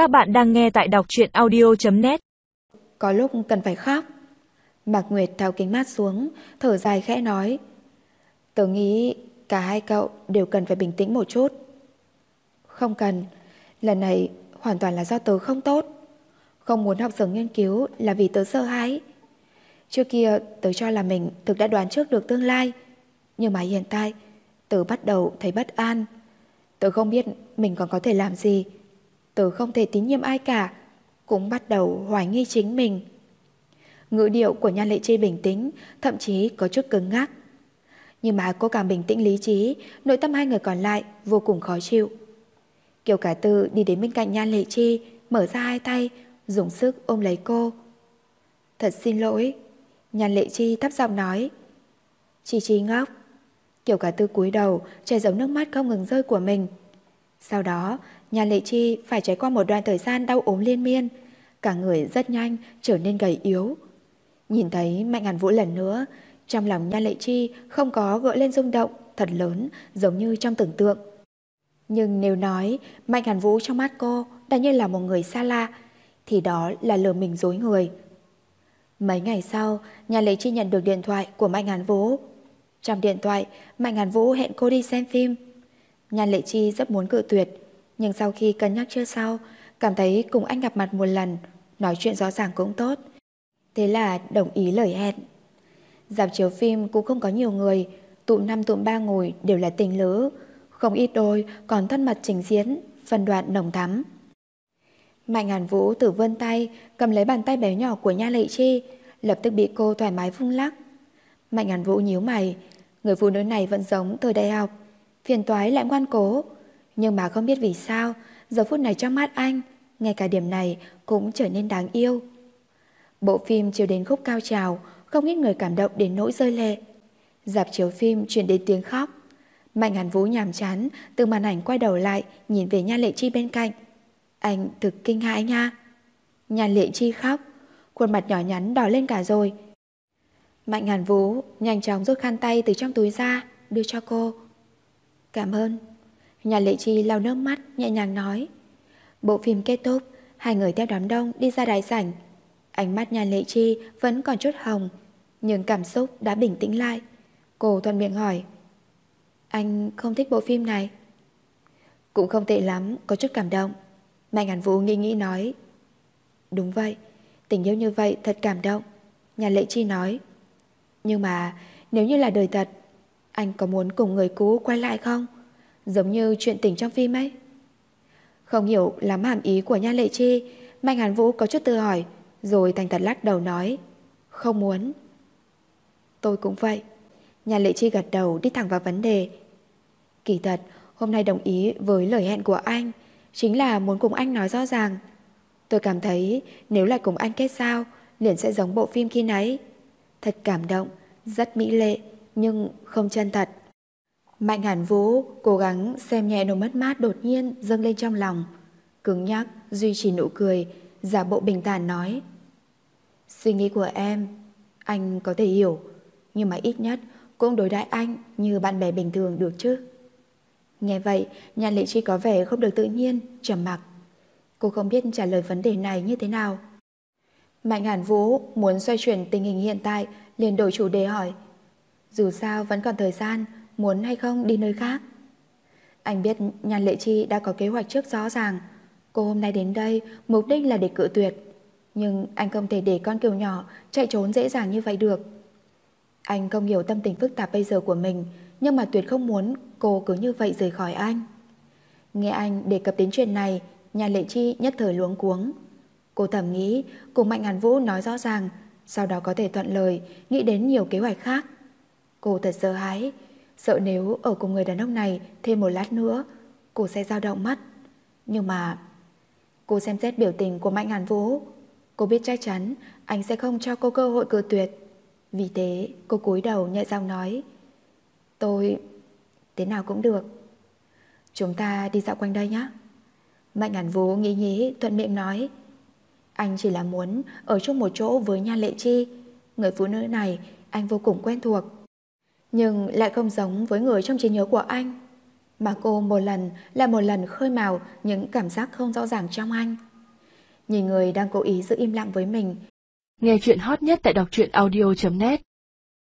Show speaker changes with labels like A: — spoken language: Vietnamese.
A: Các bạn đang nghe tại đọc truyện audio.net
B: Có lúc cần phải khóc. Mạc Nguyệt tháo kính mát xuống, thở dài khẽ nói. Tớ nghĩ cả hai cậu đều cần phải bình tĩnh một chút. Không cần, lần này hoàn toàn là do tớ không tốt. Không muốn học dừng nghiên cứu là vì tớ sợ hãi. Trước kia tớ cho là mình thực đã đoán trước được tương lai. Nhưng mà hiện tại, tớ bắt đầu thấy bất an. Tớ không biết mình còn có thể làm gì. Tớ không thể tín nhiệm ai cả, cũng bắt đầu hoài nghi chính mình. Ngữ điệu của Nhan Lệ Chi bình tĩnh, thậm chí có chút cứng ngắc. Nhưng mà cô càng bình tĩnh lý trí, nội tâm hai người còn lại vô cùng khó chịu. Kiều Cả Tư đi đến bên cạnh Nhan Lệ Chi, mở ra hai tay, dùng sức ôm lấy cô. Thật xin lỗi. Nhan Lệ Chi thấp giọng nói. Chi Chi ngốc. Kiều Cả Tư cúi đầu, che giấu nước mắt không ngừng rơi của mình. Sau đó, nhà Lệ Chi phải trải qua một đoạn thời gian đau ốm liên miên, cả người rất nhanh trở nên gầy yếu. Nhìn thấy Mạnh Hàn Vũ lần nữa, trong lòng nhà Lệ Chi không có gợi lên rung động thật lớn giống như trong tưởng tượng. Nhưng nếu nói Mạnh Hàn Vũ trong mắt cô đã như là một người xa lạ, thì đó là lừa mình dối người. Mấy ngày sau, nhà Lệ Chi nhận được điện thoại của Mạnh Hàn Vũ. Trong điện thoại, Mạnh Hàn Vũ hẹn cô đi xem phim. Nhan Lệ Chi rất muốn cự tuyệt, nhưng sau khi cân nhắc chưa sau, cảm thấy cùng anh gặp mặt một lần, nói chuyện rõ ràng cũng tốt. Thế là đồng ý lời hẹn. Dạp chiếu phim cũng không có nhiều người, tụm năm tụm ba ngồi đều là tình lứa, không ít đôi còn thân mật trình diễn, phân đoạn nồng thắm. Mạnh Hàn Vũ từ vươn tay, cầm lấy bàn tay bé nhỏ của Nha Lệ Chi, lập tức bị cô thoải mái vung lắc. Mạnh Hàn Vũ nhíu mày, người phụ nữ này vẫn giống thời đại học, phiền toái lại ngoan cố, nhưng mà không biết vì sao, giờ phút này trong mắt anh, ngay cả điểm này cũng trở nên đáng yêu. Bộ phim chiếu đến khúc cao trào, không ít người cảm động đến nỗi rơi lệ. Dạp chiếu phim chuyển đến tiếng khóc. Mạnh Hàn Vũ nhàm chán, từ màn ảnh quay đầu lại, nhìn về Nha Lệ Chi bên cạnh. Anh thực kinh hãi nha. Nha Lệ Chi khóc, khuôn mặt nhỏ nhắn đỏ lên cả rồi. Mạnh Hàn Vũ nhanh chóng rút khăn tay từ trong túi ra, đưa cho cô. Cảm ơn. Nhà lệ chi lau nước mắt, nhẹ nhàng nói. Bộ phim kết thúc, Hai người theo đám đông đi ra đại sảnh. Ánh mắt nhà lệ chi vẫn còn chút hồng, Nhưng cảm xúc đã bình tĩnh lại. Cô thuận miệng hỏi, Anh không thích bộ phim này? Cũng không tệ lắm, Có chút cảm động. Mạnh Hàn Vũ nghĩ nghĩ nói, Đúng vậy, Tình yêu như vậy thật cảm động. Nhà lệ chi nói, Nhưng mà nếu như là đời thật anh có muốn cùng người cũ quay lại không? Giống như chuyện tình trong phim ấy. Không hiểu lắm hàm ý của Nha Lệ Chi, Mạnh Hàn Vũ có chút tự hỏi, Rồi thành thật lắc đầu nói, Không muốn. Tôi cũng vậy. Nhà Lệ Chi gật đầu đi thẳng vào vấn đề. Kỳ thật, Hôm nay đồng ý với lời hẹn của anh, Chính là muốn cùng anh nói rõ ràng. Tôi cảm thấy nếu lại cùng anh kết giao, Liền sẽ giống bộ phim khi nấy Thật cảm động, Rất mỹ lệ. Nhưng không chân thật Mạnh hẳn vũ cố gắng xem nhẹ nỗi mất mát đột nhiên dâng lên trong lòng. Cứng nhắc, duy trì nụ cười, giả bộ bình thản nói. Suy nghĩ của em, anh có thể hiểu, nhưng mà ít nhất cũng đối đãi anh như bạn bè bình thường được chứ. Nghe vậy, nhà lệ chi có vẻ không được tự nhiên, trầm mặc. Cô không biết trả lời vấn đề này như thế nào. Mạnh hàn vũ muốn xoay chuyển tình hình hiện tại, liền đổi chủ đề hỏi. Dù sao vẫn còn thời gian, muốn hay không đi nơi khác. Anh biết Nhan Lệ Chi đã có kế hoạch trước rõ ràng. Cô hôm nay đến đây mục đích là để cự tuyệt. Nhưng anh không thể để con kiều nhỏ chạy trốn dễ dàng như vậy được. Anh không hiểu tâm tình phức tạp bây giờ của mình, nhưng mà tuyệt không muốn cô cứ như vậy rời khỏi anh. Nghe anh đề cập đến chuyện này, nhà lệ chi nhất thời luống cuống. Cô thầm nghĩ cùng Mạnh Hàn Vũ nói rõ ràng, sau đó có thể thuận lời, nghĩ đến nhiều kế hoạch khác. Cô thật sợ hãi, Sợ nếu ở cùng người đàn ông này thêm một lát nữa, cô sẽ dao động mất. Nhưng mà... Cô xem xét biểu tình của Mạnh Hàn Vũ. Cô biết chắc chắn anh sẽ không cho cô cơ hội cự tuyệt. Vì thế cô cúi đầu nhẹ giọng nói Tôi... thế nào cũng được. Chúng ta đi dạo quanh đây nhé. Mạnh Hàn Vũ nghĩ nghĩ thuận miệng nói Anh chỉ là muốn ở chung một chỗ với Nha Lệ Chi. Người phụ nữ này anh vô cùng quen thuộc nhưng lại không giống với người trong trí nhớ của anh. Mà cô một lần là một lần khơi mào những cảm giác không rõ ràng trong anh. nhìn người đang cố ý giữ im lặng với mình.
A: Nghe chuyện hot nhất tại đọc truyện audio.net